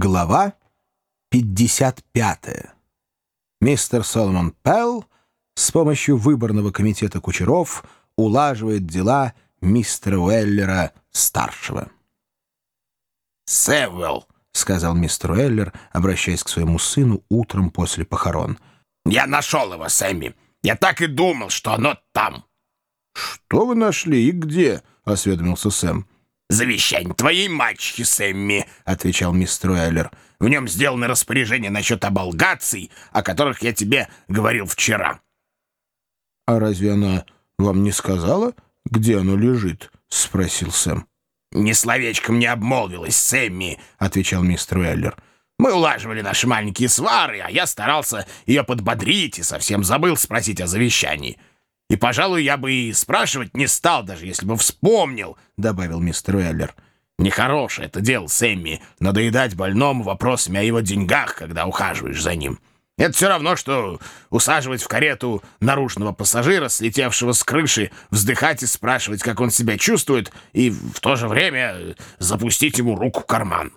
Глава 55. Мистер Соломон Пелл с помощью выборного комитета кучеров улаживает дела мистера Уэллера-старшего. «Сэвелл», — сказал мистер Уэллер, обращаясь к своему сыну утром после похорон. «Я нашел его, Сэмми. Я так и думал, что оно там». «Что вы нашли и где?» — осведомился Сэм. «Завещание твоей мачехи, Сэмми», — отвечал мистер Уэллер. «В нем сделаны распоряжения насчет оболгаций, о которых я тебе говорил вчера». «А разве она вам не сказала, где оно лежит?» — спросил Сэм. «Ни словечком не обмолвилась, Сэмми», — отвечал мистер Уэллер. «Мы улаживали наши маленькие свары, а я старался ее подбодрить и совсем забыл спросить о завещании». И, пожалуй, я бы и спрашивать не стал, даже если бы вспомнил, — добавил мистер Уэллер. Нехорошее это дело, Сэмми, надоедать больному вопросами о его деньгах, когда ухаживаешь за ним. Это все равно, что усаживать в карету наружного пассажира, слетевшего с крыши, вздыхать и спрашивать, как он себя чувствует, и в то же время запустить ему руку в карман.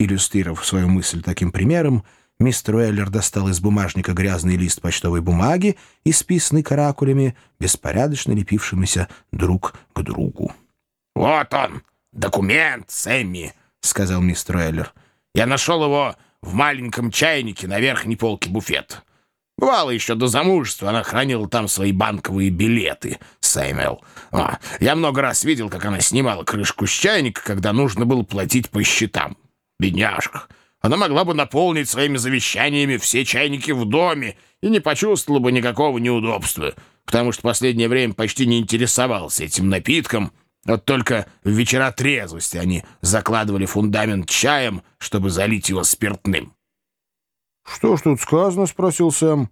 Иллюстрировав свою мысль таким примером, Мистер Уэллер достал из бумажника грязный лист почтовой бумаги, исписанный каракулями, беспорядочно лепившимися друг к другу. «Вот он, документ, Сэмми», — сказал мистер Уэллер. «Я нашел его в маленьком чайнике на верхней полке буфета. Бывало, еще до замужества она хранила там свои банковые билеты, Сэмюэл. А, я много раз видел, как она снимала крышку с чайника, когда нужно было платить по счетам. Бедняжка». Она могла бы наполнить своими завещаниями все чайники в доме и не почувствовала бы никакого неудобства, потому что последнее время почти не интересовался этим напитком. Вот только в вечера трезвости они закладывали фундамент чаем, чтобы залить его спиртным. «Что ж тут сказано?» — спросил Сэм.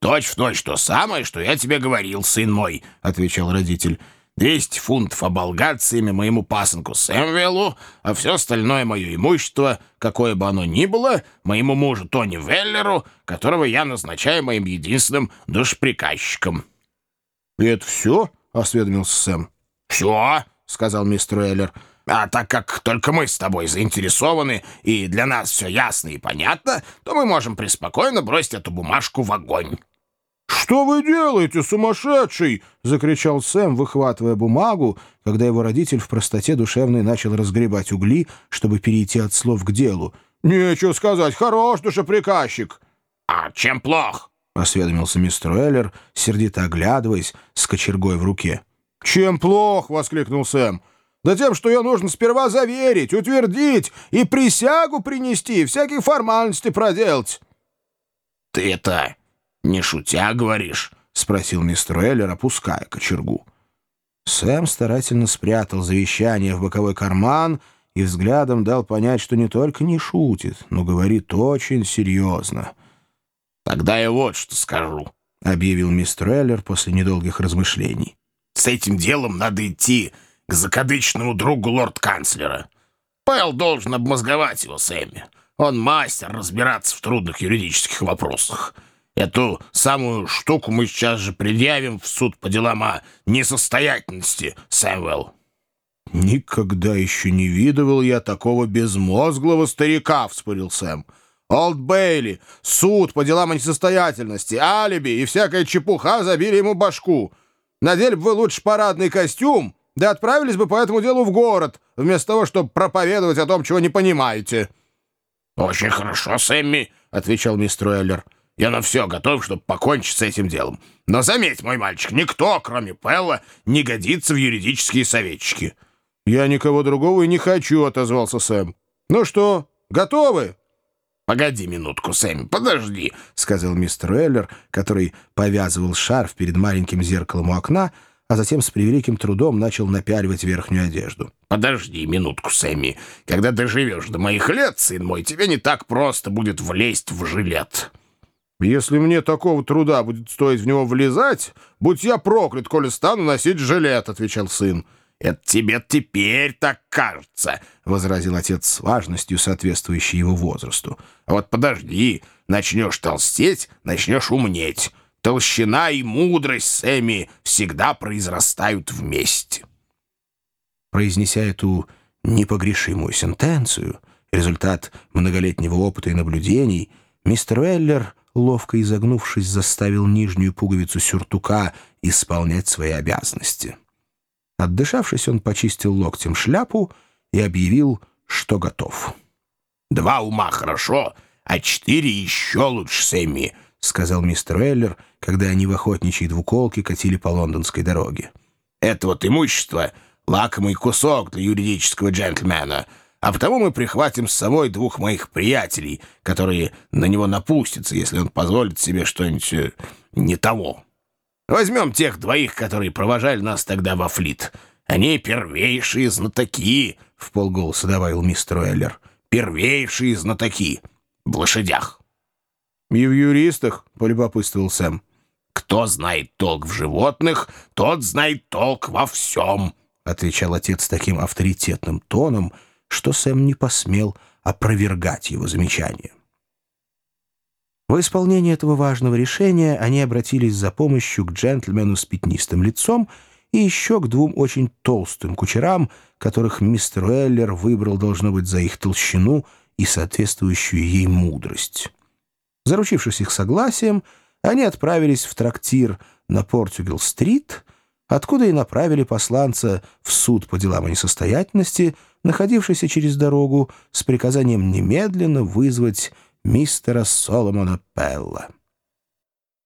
«Точь в точь то самое, что я тебе говорил, сын мой», — отвечал родитель. 200 фунтов оболгациями моему пасынку Сэмвеллу, а все остальное мое имущество, какое бы оно ни было, моему мужу Тони Веллеру, которого я назначаю моим единственным душеприказчиком». «И это все?» — осведомился Сэм. «Все», — сказал мистер Веллер. «А так как только мы с тобой заинтересованы, и для нас все ясно и понятно, то мы можем преспокойно бросить эту бумажку в огонь». «Что вы делаете, сумасшедший?» — закричал Сэм, выхватывая бумагу, когда его родитель в простоте душевной начал разгребать угли, чтобы перейти от слов к делу. «Нечего сказать, хорош душеприказчик!» «А чем плох?» — осведомился мистер Эллер, сердито оглядываясь, с кочергой в руке. «Чем плох?» — воскликнул Сэм. «Да тем, что ее нужно сперва заверить, утвердить и присягу принести, всякие формальности проделать». «Ты это «Не шутя, говоришь?» — спросил мистер Эллер, опуская кочергу. Сэм старательно спрятал завещание в боковой карман и взглядом дал понять, что не только не шутит, но говорит очень серьезно. «Тогда я вот что скажу», — объявил мистер Эллер после недолгих размышлений. «С этим делом надо идти к закадычному другу лорд-канцлера. Пэл должен обмозговать его Сэмми. Он мастер разбираться в трудных юридических вопросах». Эту самую штуку мы сейчас же предъявим в суд по делам о несостоятельности, Сэмвелл». «Никогда еще не видывал я такого безмозглого старика», — вспылил Сэм. «Олд Бейли, суд по делам о несостоятельности, алиби и всякая чепуха забили ему башку. Надели бы вы лучше парадный костюм, да отправились бы по этому делу в город, вместо того, чтобы проповедовать о том, чего не понимаете». «Очень хорошо, Сэмми», — отвечал мистер Эллер. Я на все готов, чтобы покончить с этим делом. Но заметь, мой мальчик, никто, кроме Пэлла, не годится в юридические советчики». «Я никого другого и не хочу», — отозвался Сэм. «Ну что, готовы?» «Погоди минутку, Сэм, подожди», — сказал мистер Эллер, который повязывал шарф перед маленьким зеркалом у окна, а затем с превеликим трудом начал напяливать верхнюю одежду. «Подожди минутку, Сэмми. Когда доживешь до моих лет, сын мой, тебе не так просто будет влезть в жилет». Если мне такого труда будет стоить в него влезать, будь я проклят, коли стану носить жилет, — отвечал сын. — Это тебе теперь так кажется, — возразил отец с важностью, соответствующей его возрасту. — А вот подожди, начнешь толстеть, начнешь умнеть. Толщина и мудрость, Сэмми, всегда произрастают вместе. Произнеся эту непогрешимую сентенцию, Результат многолетнего опыта и наблюдений мистер Уэллер, ловко изогнувшись, заставил нижнюю пуговицу сюртука исполнять свои обязанности. Отдышавшись, он почистил локтем шляпу и объявил, что готов. «Два ума хорошо, а четыре еще лучше, Сэмми», — сказал мистер Уэллер, когда они в охотничьей двуколке катили по лондонской дороге. «Это вот имущество — лакомый кусок для юридического джентльмена, а потому мы прихватим с собой двух моих приятелей, которые на него напустятся, если он позволит себе что-нибудь э, не того». Возьмем тех двоих, которые провожали нас тогда во флит. Они первейшие знатоки, — в полголоса добавил мистер Уэллер. Первейшие знатоки в лошадях. И в юристах, — полюбопытствовал Сэм. Кто знает толк в животных, тот знает толк во всем, — отвечал отец таким авторитетным тоном, что Сэм не посмел опровергать его замечание. В исполнении этого важного решения они обратились за помощью к джентльмену с пятнистым лицом и еще к двум очень толстым кучерам, которых мистер Уэллер выбрал, должно быть, за их толщину и соответствующую ей мудрость. Заручившись их согласием, они отправились в трактир на Португал-стрит, откуда и направили посланца в суд по делам о несостоятельности, находившийся через дорогу, с приказанием немедленно вызвать мистера Соломона Пелла.